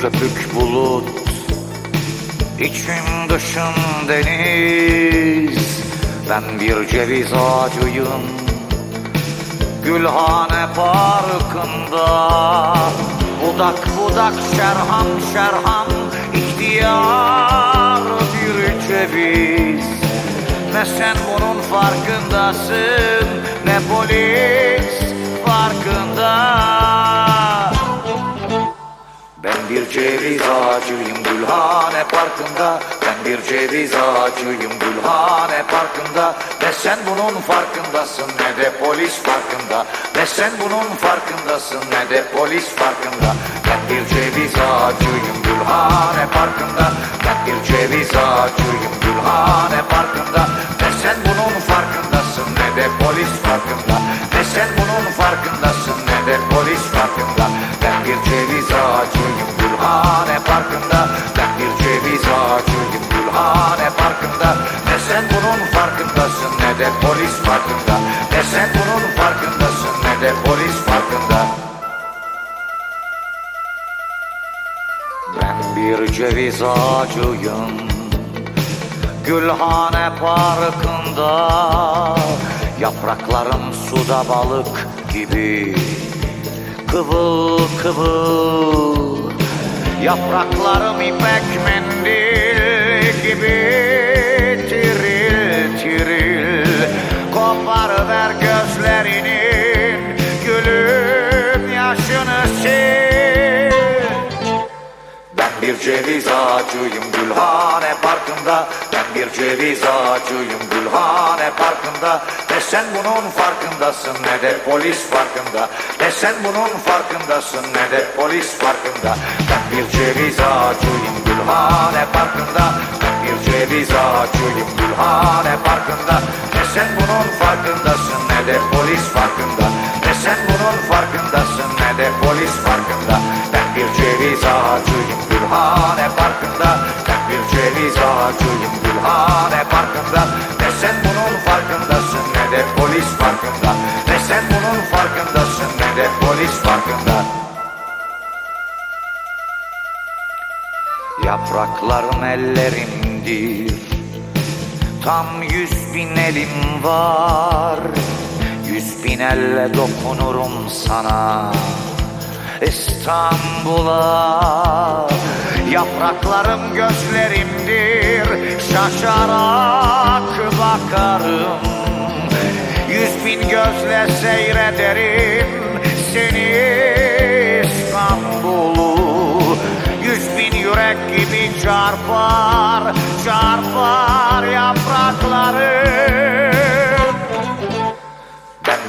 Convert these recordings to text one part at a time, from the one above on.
Köpük bulut İçim dışım deniz. Ben bir ceviz ağacıyım Gülhane parkında. Budak budak şerham şerham ihtiyar bir ceviz. Ne sen bunun farkındasın Ne polis bir ceviz ağacıyım Gülhane Parkı'nda. Ben bir ceviz ağacıyım Gülhane Parkı'nda. Ne sen bunun farkındasın ne de polis farkında Ne sen bunun farkındasın ne de polis farkında Ben bir ceviz ağacıyım Gülhane Parkı'nda. Ben bir ceviz ağacıyım Gülhane Parkı'nda ceviz ağacıyım. Gülhane Parkı'nda Yapraklarım suda balık gibi. Kıvıl kıvıl Yapraklarım ipek mendil gibi. Tiril tiril Koparıver gözlerinin ceviz ağacıyım Gülhane Parkı'nda. Ben bir ceviz ağacıyım Gülhane Parkı'nda. Ne sen bunun farkındasın ne de polis farkında. Ne sen bunun farkındasın ne de polis farkında. Ben bir ceviz ağacıyım Gülhane Parkı'nda Gülhane Parkı'nda Ben bir ceviz ağacıyım Gülhane Parkı'nda. Ne sen bunun farkındasın ne de polis farkında. Ne sen bunun farkındasın ne de polis farkında. Yapraklarım ellerimdir. Tam yüz bin elim var. Yüz bin elle dokunurum sana. İstanbul'a Yapraklarım gözlerimdir Şaşarak bakarım. Yüz bin gözle seyrederim Seni İstanbul'u. Yüz bin yürek gibi çarpar Çarpar yapraklarım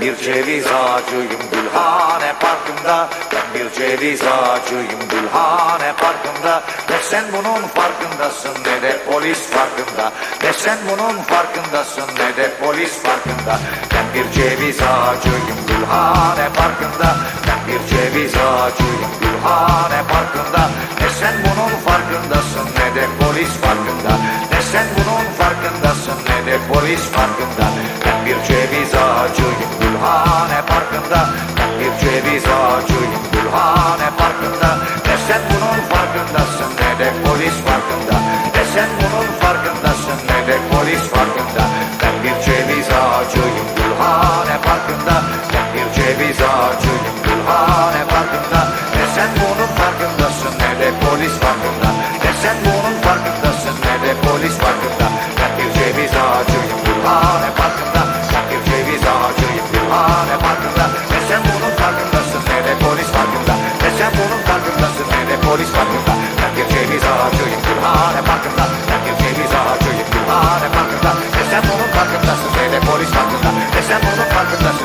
bir ceviz ağacıyım Gülhane Parkı'nda. Ben bir ceviz ağacıyım Gülhane Parkı'nda. Ne sen bunun farkındasın ne de polis farkında. Ne sen bunun farkındasın ne de polis farkında. Ben bir ceviz ağacıyım Gülhane Parkı'nda. Ben bir ceviz ağacıyım Gülhane Parkı'nda. Ne sen bunun farkındasın ne de polis farkında. Ne sen bunun farkındasın ne de polis farkında bir ceviz ağacıyım Gülhane Parkı'nda. Ben bir ceviz ağacıyım farkındasın ne de polis farkında Ben bir ceviz ağacıyım Gülhane Parkı'nda Ben bir ceviz ağacıyım Gülhane Parkı'nda Ne sen bunun farkındasın ne de polis farkında Ne sen bunun farkındasın